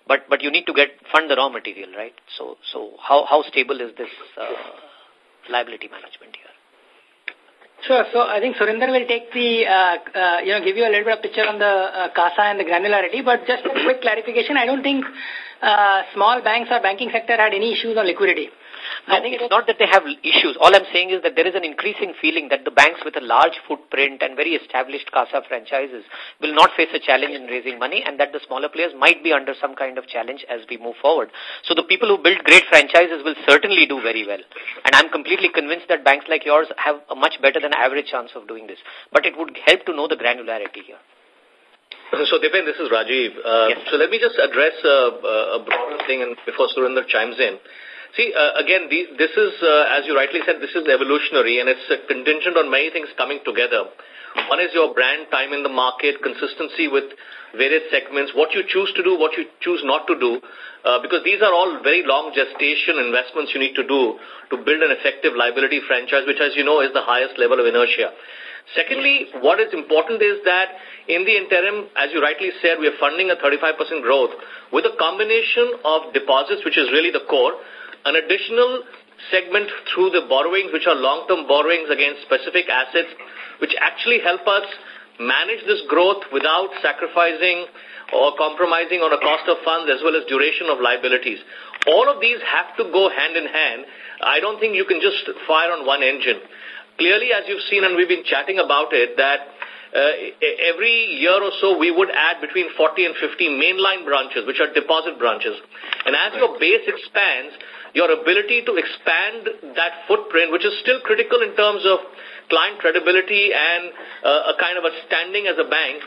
but, but you need to get, fund the raw material, right? So, so how, how stable is this uh, liability management here? Sure. So I think Surinder will take the, uh, uh, you know, give you a little bit of picture on the uh, CASA and the granularity. But just a quick clarification, I don't think uh, small banks or banking sector had any issues on liquidity. No, I think it's not that they have issues. All I'm saying is that there is an increasing feeling that the banks with a large footprint and very established CASA franchises will not face a challenge in raising money and that the smaller players might be under some kind of challenge as we move forward. So the people who build great franchises will certainly do very well. And I'm completely convinced that banks like yours have a much better than average chance of doing this. But it would help to know the granularity here. So, Dipen, this is Rajiv. Uh, yes. So let me just address uh, a broader thing and before Surinder chimes in. See, uh, again, this is, uh, as you rightly said, this is evolutionary and it's uh, contingent on many things coming together. One is your brand, time in the market, consistency with various segments, what you choose to do, what you choose not to do, uh, because these are all very long gestation investments you need to do to build an effective liability franchise, which, as you know, is the highest level of inertia. Secondly, what is important is that in the interim, as you rightly said, we are funding a 35% growth with a combination of deposits, which is really the core, an additional segment through the borrowings, which are long-term borrowings against specific assets, which actually help us manage this growth without sacrificing or compromising on a cost of funds as well as duration of liabilities. All of these have to go hand in hand. I don't think you can just fire on one engine. Clearly, as you've seen, and we've been chatting about it, that every year or so we would add between 40 and 50 mainline branches, which are deposit branches. And as your base expands, your ability to expand that footprint, which is still critical in terms of client credibility and uh, a kind of a standing as a bank,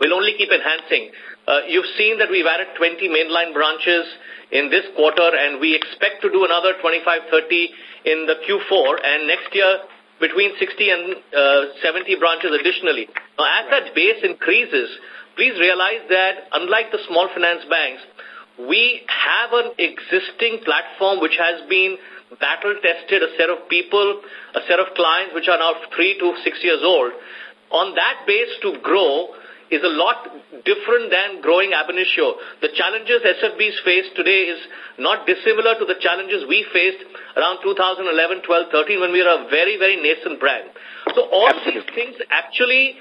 will only keep enhancing. Uh, you've seen that we've added 20 mainline branches in this quarter, and we expect to do another 25, 30 in the Q4, and next year between 60 and uh, 70 branches additionally. Now, as that base increases, please realize that unlike the small finance banks, we have an existing platform which has been battle tested, a set of people, a set of clients which are now three to six years old. On that base to grow is a lot different than growing ab initio. The challenges SFBs face today is not dissimilar to the challenges we faced around 2011, 12, 13 when we were a very, very nascent brand. So all Absolutely. these things actually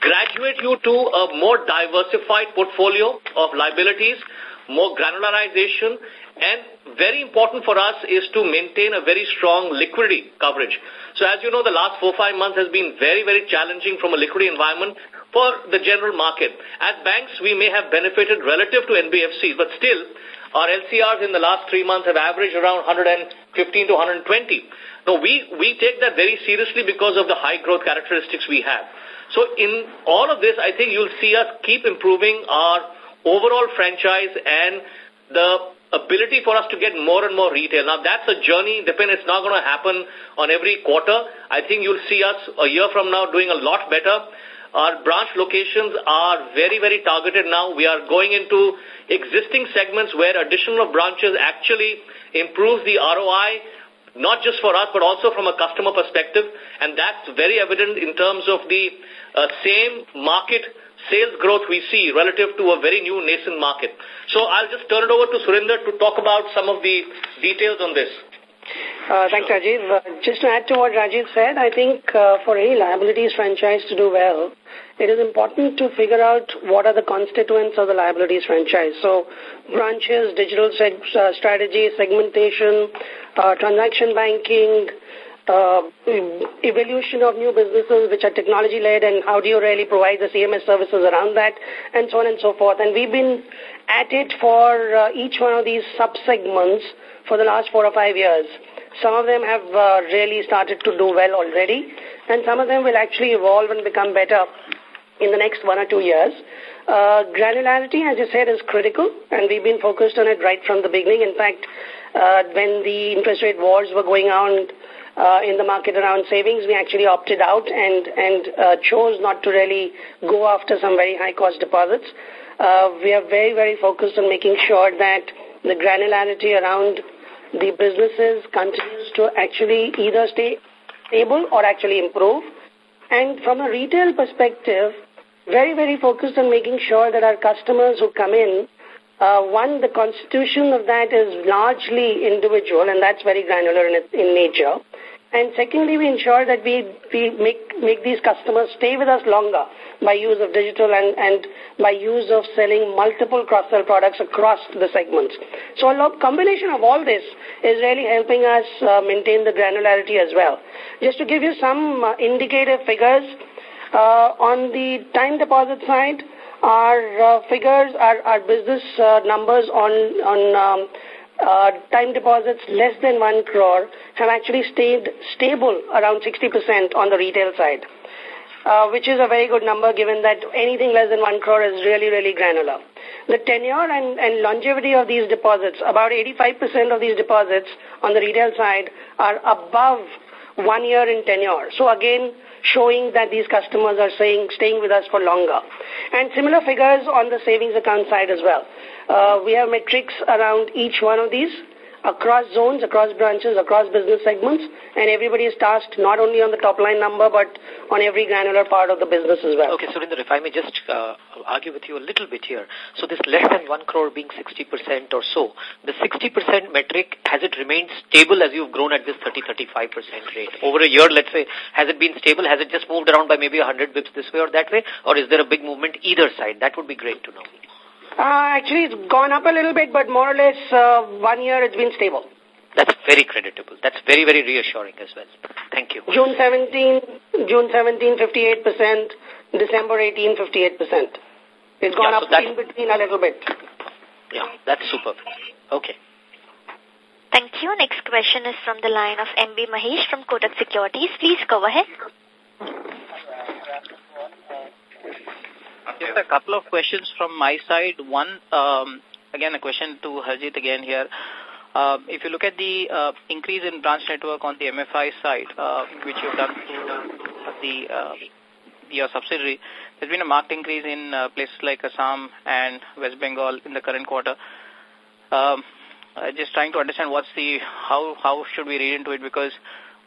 graduate you to a more diversified portfolio of liabilities more granularization, and very important for us is to maintain a very strong liquidity coverage. So as you know, the last four, five months has been very, very challenging from a liquidity environment for the general market. As banks, we may have benefited relative to NBFCs, but still, our LCRs in the last three months have averaged around 115 to 120. Now, we, we take that very seriously because of the high growth characteristics we have. So in all of this, I think you'll see us keep improving our overall franchise and the ability for us to get more and more retail. Now, that's a journey. Dipen, it's not going to happen on every quarter. I think you'll see us a year from now doing a lot better. Our branch locations are very, very targeted now. We are going into existing segments where addition of branches actually improves the ROI, not just for us, but also from a customer perspective. And that's very evident in terms of the uh, same market sales growth we see relative to a very new nascent market. So I'll just turn it over to Surinder to talk about some of the details on this. Uh, thanks, Rajiv. Uh, just to add to what Rajiv said, I think uh, for any liabilities franchise to do well, it is important to figure out what are the constituents of the liabilities franchise. So branches, digital seg uh, strategy, segmentation, uh, transaction banking, uh, evolution of new businesses which are technology-led and how do you really provide the CMS services around that and so on and so forth. And we've been at it for uh, each one of these sub-segments for the last four or five years. Some of them have uh, really started to do well already and some of them will actually evolve and become better in the next one or two years. Uh, granularity, as you said, is critical, and we've been focused on it right from the beginning. In fact, uh, when the interest rate wars were going on uh, in the market around savings, we actually opted out and, and chose not to really go after some very high-cost deposits. Uh, we are very, very focused on making sure that the granularity around the businesses continues to actually either stay stable or actually improve. And from a retail perspective, very, very focused on making sure that our customers who come in uh, one, the constitution of that is largely individual, and that's very granular in, in nature. And secondly, we ensure that we, we make, make these customers stay with us longer by use of digital and, and by use of selling multiple cross-sell products across the segments. So a combination of all this is really helping us uh, maintain the granularity as well. Just to give you some uh, indicative figures, uh, on the time deposit side, our uh, figures, our, our business uh, numbers on, on um, uh, time deposits less than 1 crore have actually stayed stable around 60% on the retail side, uh, which is a very good number given that anything less than 1 crore is really, really granular. The tenure and, and longevity of these deposits, about 85% of these deposits on the retail side are above one year in tenure. So again, showing that these customers are saying, staying with us for longer. And similar figures on the savings account side as well. Uh, we have metrics around each one of these across zones, across branches, across business segments, and everybody is tasked not only on the top line number, but on every granular part of the business as well. Okay, Surinder, if I may just uh, argue with you a little bit here. So this less than 1 crore being 60% or so, the 60% metric, has it remained stable as you've grown at this 30-35% rate? Over a year, let's say, has it been stable? Has it just moved around by maybe 100 bips this way or that way? Or is there a big movement either side? That would be great to know. Uh, actually, it's gone up a little bit, but more or less uh, one year it's been stable. That's very creditable. That's very, very reassuring as well. Thank you. June 17, June 17, 58%, December 18, 58%. It's gone yeah, so up in between a little bit. Yeah, that's super. Okay. Thank you. Next question is from the line of MB Mahesh from Kotak Securities. Please go ahead. Just a couple of questions from my side. One, um, again, a question to Harjeet again here. Uh, if you look at the uh, increase in branch network on the MFI side, uh, which you've done through the uh, your subsidiary, there's been a marked increase in uh, places like Assam and West Bengal in the current quarter. Um, just trying to understand what's the how how should we read into it because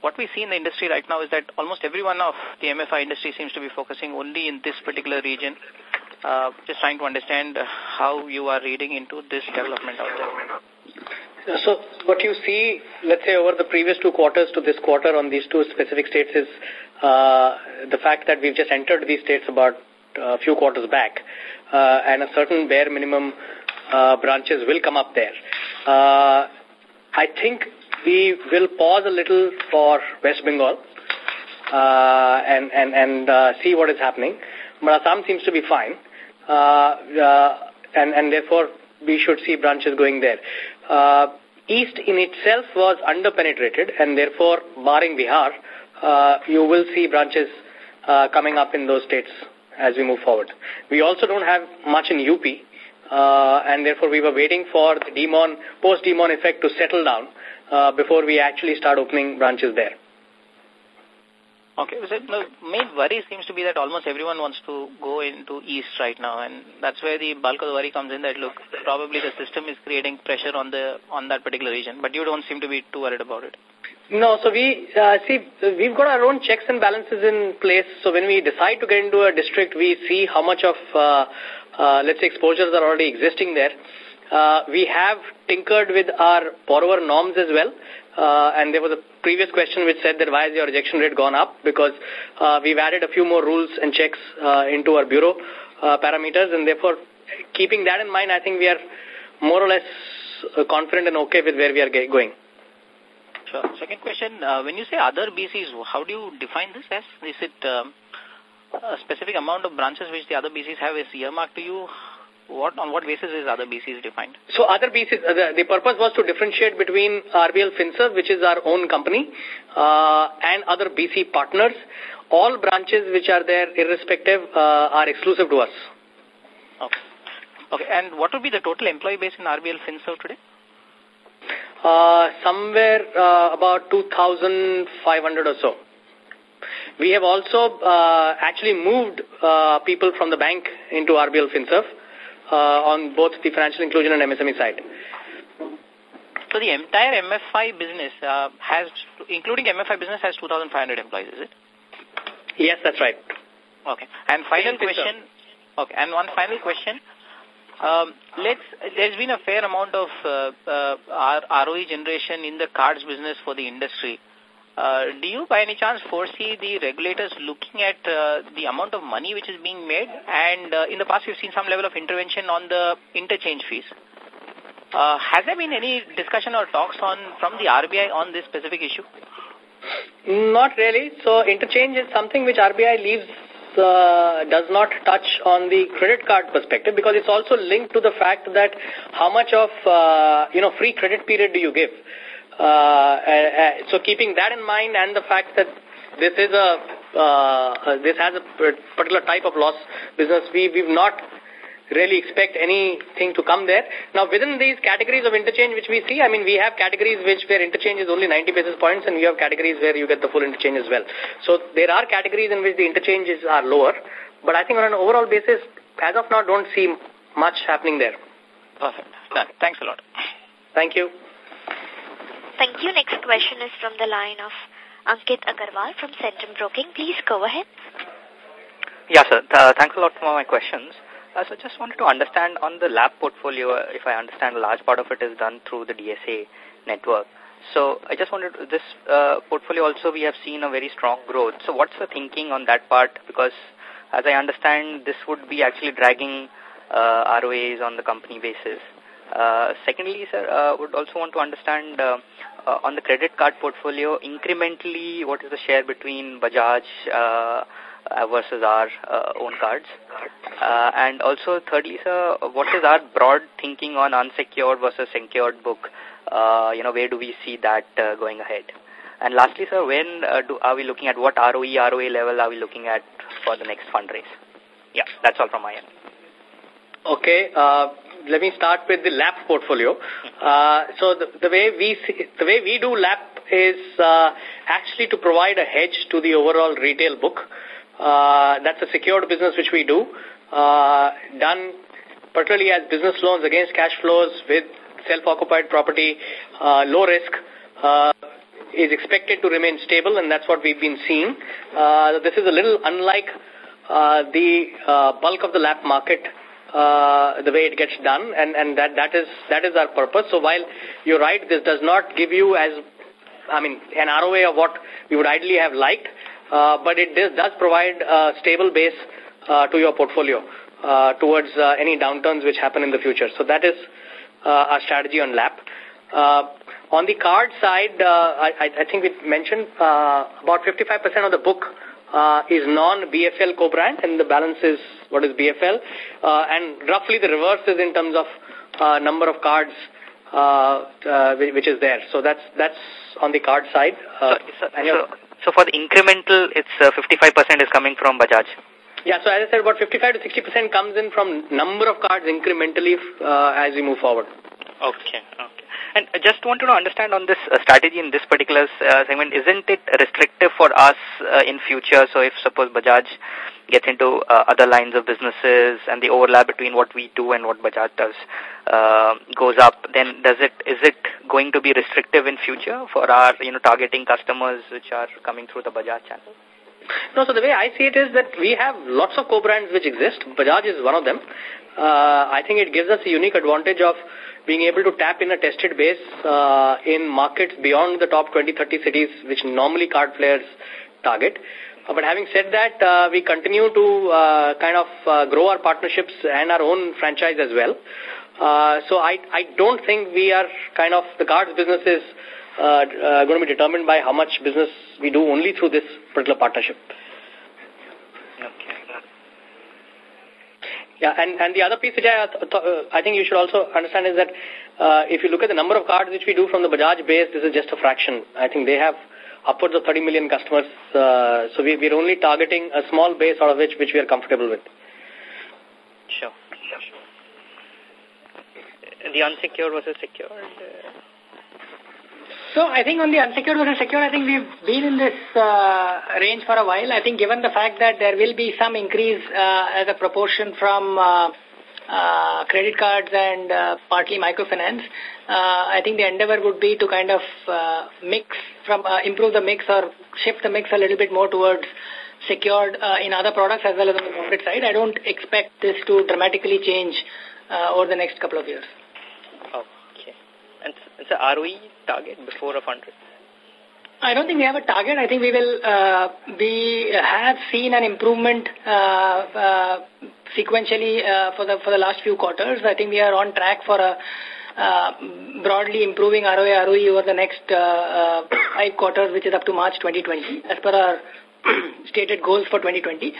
what we see in the industry right now is that almost everyone of the MFI industry seems to be focusing only in this particular region. Uh, just trying to understand how you are reading into this development out there. So what you see, let's say over the previous two quarters to this quarter on these two specific states is uh, the fact that we've just entered these states about a few quarters back uh, and a certain bare minimum uh, branches will come up there. Uh, I think we will pause a little for West Bengal uh, and, and, and uh, see what is happening. But Assam seems to be fine. Uh, uh, and, and therefore, we should see branches going there. Uh, East in itself was under-penetrated, and therefore, barring Bihar, uh, you will see branches uh, coming up in those states as we move forward. We also don't have much in UP, uh, and therefore we were waiting for the demon, post-demon effect to settle down uh, before we actually start opening branches there. Okay, so the main worry seems to be that almost everyone wants to go into east right now, and that's where the bulk of the worry comes in. That look, probably the system is creating pressure on the on that particular region, but you don't seem to be too worried about it. No, so we uh, see we've got our own checks and balances in place. So when we decide to get into a district, we see how much of uh, uh, let's say exposures are already existing there. Uh, we have tinkered with our borrower norms as well. Uh, and there was a previous question which said that why has your rejection rate gone up? Because uh, we've added a few more rules and checks uh, into our bureau uh, parameters. And therefore, keeping that in mind, I think we are more or less uh, confident and okay with where we are going. Sure. Second question, uh, when you say other BCs, how do you define this as? Is it um, a specific amount of branches which the other BCs have is earmarked to you? What On what basis is other BCs defined? So other BCs, uh, the, the purpose was to differentiate between RBL FinServ, which is our own company, uh, and other BC partners. All branches which are there, irrespective, uh, are exclusive to us. Okay. Okay. And what would be the total employee base in RBL FinServ today? Uh, somewhere uh, about 2,500 or so. We have also uh, actually moved uh, people from the bank into RBL FinServ uh, on both the financial inclusion and MSME side. So the entire MFI business uh, has, including MFI business, has 2,500 employees, is it? Yes, that's right. Okay. And final question. Okay. And one final question. Um, let's. There's been a fair amount of uh, uh, ROE generation in the cards business for the industry. Uh, do you by any chance foresee the regulators looking at uh, the amount of money which is being made? And uh, in the past, we've seen some level of intervention on the interchange fees. Uh, has there been any discussion or talks on from the RBI on this specific issue? Not really. So interchange is something which RBI leaves uh, does not touch on the credit card perspective because it's also linked to the fact that how much of uh, you know free credit period do you give. Uh, uh, so keeping that in mind and the fact that this is a uh, this has a particular type of loss business, we we've not really expect anything to come there. Now, within these categories of interchange which we see, I mean, we have categories which where interchange is only 90 basis points and we have categories where you get the full interchange as well. So there are categories in which the interchanges are lower, but I think on an overall basis, as of now, don't see much happening there. Perfect. Done. Thanks a lot. Thank you. Thank you. Next question is from the line of Ankit Agarwal from Centrum Broking. Please go ahead. Yeah, sir. Thanks a lot for my questions. Uh, so just wanted to understand on the LAP portfolio, uh, if I understand a large part of it is done through the DSA network. So I just wanted, this uh, portfolio also we have seen a very strong growth. So what's the thinking on that part? Because as I understand, this would be actually dragging uh, ROAs on the company basis. Uh, secondly, sir, uh, would also want to understand uh, uh, on the credit card portfolio, incrementally, what is the share between Bajaj, uh, versus our uh, own cards. Uh, and also, thirdly, sir, what is our broad thinking on unsecured versus secured book? Uh, you know, where do we see that uh, going ahead? And lastly, sir, when uh, do, are we looking at what ROE, ROA level are we looking at for the next fundraise? Yeah, that's all from my end. Okay, uh, let me start with the LAP portfolio. Uh, so the, the way we see, the way we do LAP is uh, actually to provide a hedge to the overall retail book. Uh, that's a secured business which we do, uh, done particularly as business loans against cash flows with self-occupied property, uh, low risk, uh, is expected to remain stable and that's what we've been seeing. Uh, this is a little unlike uh, the uh, bulk of the LAP market uh, the way it gets done and, and that, that is that is our purpose. So while you're right, this does not give you as I mean an ROA of what we would ideally have liked, uh, but it does, does provide a stable base uh, to your portfolio uh, towards uh, any downturns which happen in the future. So that is uh, our strategy on LAP. Uh, on the card side, uh, I, I think we mentioned uh, about 55% of the book uh, is non-BFL co-brand and the balance is what is BFL. Uh, and roughly the reverse is in terms of uh, number of cards uh, uh, which is there. So that's that's on the card side. Uh, so, so, so, for the incremental, it's 55% uh, is coming from Bajaj. Yeah, so as I said, about 55 to 60% comes in from number of cards incrementally uh, as we move forward. Okay, okay. And I just wanted to understand on this uh, strategy in this particular uh, segment, isn't it restrictive for us uh, in future? So if suppose Bajaj gets into other lines of businesses and the overlap between what we do and what Bajaj does goes up, then does it is it going to be restrictive in future for our you know targeting customers which are coming through the Bajaj channel? No, so the way I see it is that we have lots of co-brands which exist. Bajaj is one of them. Uh, I think it gives us a unique advantage of being able to tap in a tested base uh, in markets beyond the top 20, 30 cities, which normally card players target. Uh, but having said that, uh, we continue to kind of grow our partnerships and our own franchise as well. So I, I don't think we are kind of, the cards business is uh, uh, going to be determined by how much business we do only through this particular partnership. Yeah, and, and the other piece which I, uh, I think you should also understand is that uh, if you look at the number of cards which we do from the Bajaj base, this is just a fraction. I think they have upwards of 30 million customers. Uh, so we, we're only targeting a small base out of which, which we are comfortable with. Sure. sure. The unsecured versus secured? So I think on the unsecured versus secured, I think we've been in this uh, range for a while. I think given the fact that there will be some increase uh, as a proportion from uh, uh, credit cards and uh, partly microfinance, uh, I think the endeavor would be to kind of uh, mix from uh, improve the mix or shift the mix a little bit more towards secured uh, in other products as well as on the corporate side. I don't expect this to dramatically change uh, over the next couple of years. And it's ROE target before a fund I don't think we have a target. I think we will uh, be have seen an improvement uh, uh, sequentially uh, for the for the last few quarters. I think we are on track for a uh, broadly improving ROA ROE over the next uh, uh, five quarters, which is up to March 2020, as per our stated goals for 2020.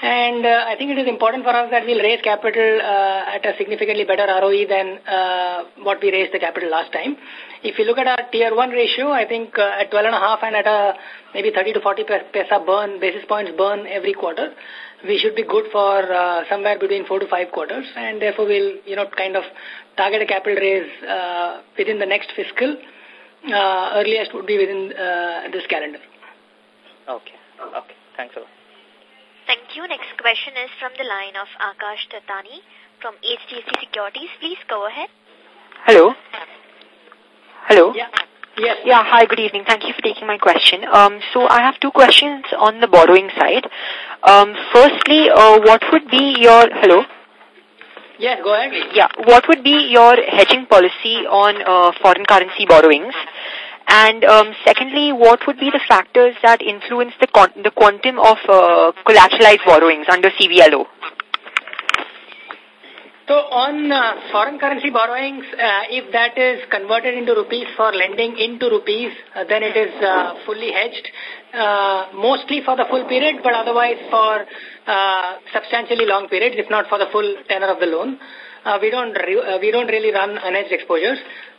And uh, I think it is important for us that we'll raise capital uh, at a significantly better ROE than uh, what we raised the capital last time. If you look at our tier 1 ratio, I think uh, at 12.5 and at a maybe 30 to 40 pesa burn, basis points burn every quarter, we should be good for uh, somewhere between 4 to 5 quarters. And therefore, we'll, you know, kind of target a capital raise uh, within the next fiscal. Uh, earliest would be within uh, this calendar. Okay. Okay. Thanks a lot. Thank you. Next question is from the line of Akash Tatani from HDFC Securities. Please go ahead. Hello. Hello. Yeah. Yes. Yeah. Hi. Good evening. Thank you for taking my question. Um, so I have two questions on the borrowing side. Um, firstly, uh, what would be your hello? Yes. Go ahead. Yeah. What would be your hedging policy on uh, foreign currency borrowings? And um, secondly, what would be the factors that influence the, the quantum of uh, collateralized borrowings under CBLO? So on uh, foreign currency borrowings, uh, if that is converted into rupees for lending into rupees, uh, then it is uh, fully hedged, uh, mostly for the full period, but otherwise for uh, substantially long periods, if not for the full tenor of the loan. Uh, we don't uh, we don't really run unhedged exposures.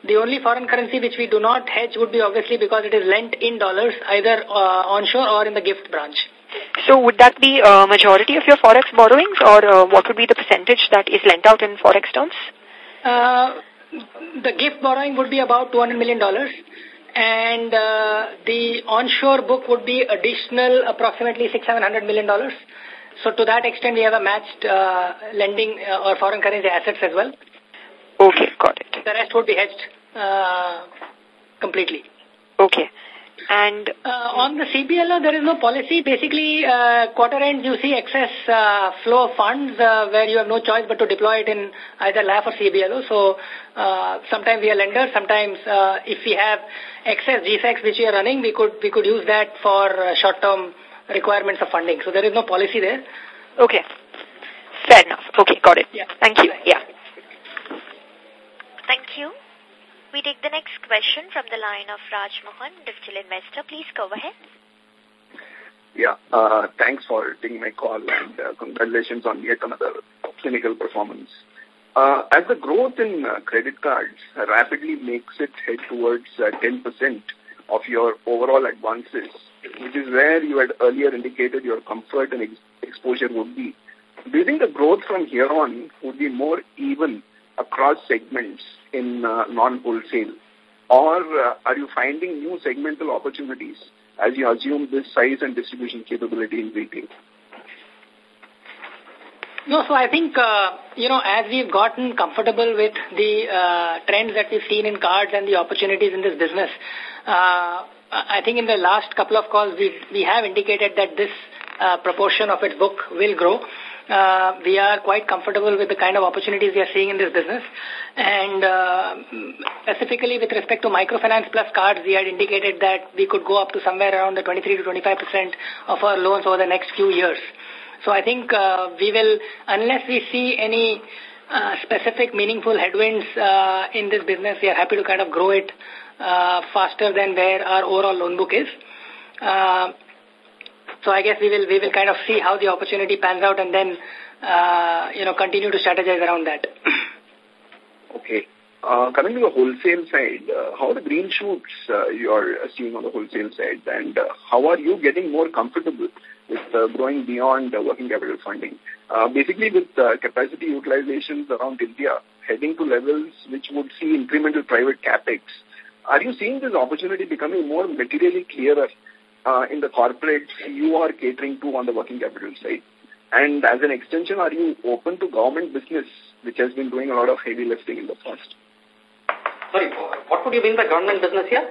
The only foreign currency which we do not hedge would be obviously because it is lent in dollars, either uh, onshore or in the GIFT branch. So would that be a majority of your forex borrowings, or uh, what would be the percentage that is lent out in forex terms? Uh, the GIFT borrowing would be about $200 million and uh, the onshore book would be additional approximately six, seven hundred million dollars. So to that extent, we have a matched uh, lending uh, or foreign currency assets as well. Okay, got it. The rest would be hedged uh, completely. Okay. And uh, on the CBLO, there is no policy. Basically, uh, quarter ends, you see excess uh, flow of funds uh, where you have no choice but to deploy it in either LAF or CBLO. So uh, sometimes we are lenders. Sometimes uh, if we have excess GSECs which we are running, we could we could use that for uh, short-term requirements of funding. So there is no policy there. Okay. Fair enough. Okay, got it. Yeah. Thank you. Yeah. Thank you. We take the next question from the line of Raj Mohan, digital investor. Please go ahead. Yeah, uh, thanks for taking my call and uh, congratulations on yet another clinical performance. Uh, as the growth in uh, credit cards rapidly makes it head towards uh, 10% of your overall advances, which is where you had earlier indicated your comfort and ex exposure would be. Do you think the growth from here on would be more even across segments in uh, non-wholesale? Or uh, are you finding new segmental opportunities as you assume this size and distribution capability in retail? No, so I think, uh, you know, as we've gotten comfortable with the uh, trends that we've seen in cards and the opportunities in this business, uh, I think in the last couple of calls we we have indicated that this uh, proportion of its book will grow. Uh, we are quite comfortable with the kind of opportunities we are seeing in this business. And uh, specifically with respect to microfinance plus cards, we had indicated that we could go up to somewhere around the 23 to 25% of our loans over the next few years. So I think uh, we will, unless we see any uh, specific meaningful headwinds uh, in this business, we are happy to kind of grow it uh, faster than where our overall loan book is. Uh, so I guess we will we will kind of see how the opportunity pans out and then uh, you know continue to strategize around that. okay. Uh, coming to the wholesale side, uh, how are the green shoots uh, you are seeing on the wholesale side and uh, how are you getting more comfortable with uh, growing beyond uh, working capital funding? Uh, basically with uh, capacity utilizations around India heading to levels which would see incremental private capex, are you seeing this opportunity becoming more materially clearer uh, in the corporates you are catering to on the working capital side? And as an extension, are you open to government business, which has been doing a lot of heavy lifting in the past? Sorry, what would you mean by government business here?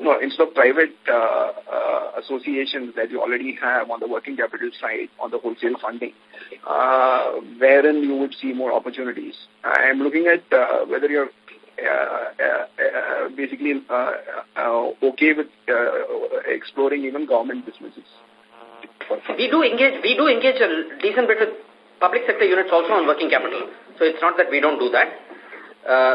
No, instead of private uh, uh, associations that you already have on the working capital side, on the wholesale funding, uh, wherein you would see more opportunities. I am looking at uh, whether you're basically uh, uh, okay with uh, exploring even government businesses. We do engage, we do engage a decent bit with public sector units also on working capital. So it's not that we don't do that. Uh,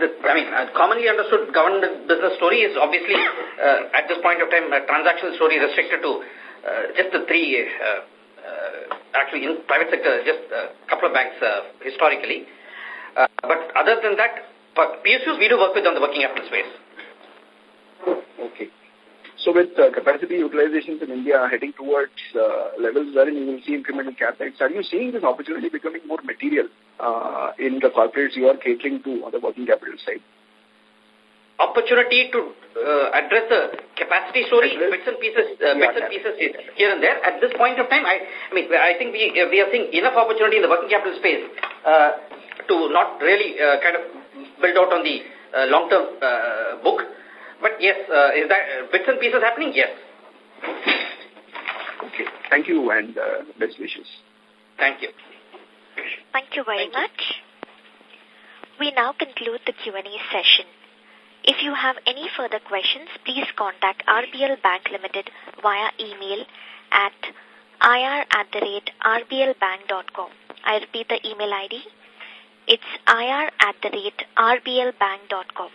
the, I mean, a commonly understood government business story is obviously, uh, at this point of time, a transactional story restricted to uh, just the three, uh, uh, actually in private sector, just a couple of banks uh, historically. Uh, but other than that, PSUs we do work with on the working capital space. Okay. So with uh, capacity utilizations in India heading towards uh, levels wherein you will see incremental capex, are you seeing this opportunity becoming more material uh, in the corporates you are catering to on the working capital side? Opportunity to uh, address the capacity story, bits and pieces, uh, bits and pieces here and there. At this point of time, I, I mean, I think we we are seeing enough opportunity in the working capital space uh, to not really uh, kind of build out on the uh, long-term uh, book. But yes, uh, is that uh, bits and pieces happening? Yes. Okay. Thank you and uh, best wishes. Thank you. Thank you very much. We now conclude the Q&A session. If you have any further questions, please contact RBL Bank Limited via email at ir at the rate rblbank.com. I repeat the email ID. It's ir at the rate rblbank.com.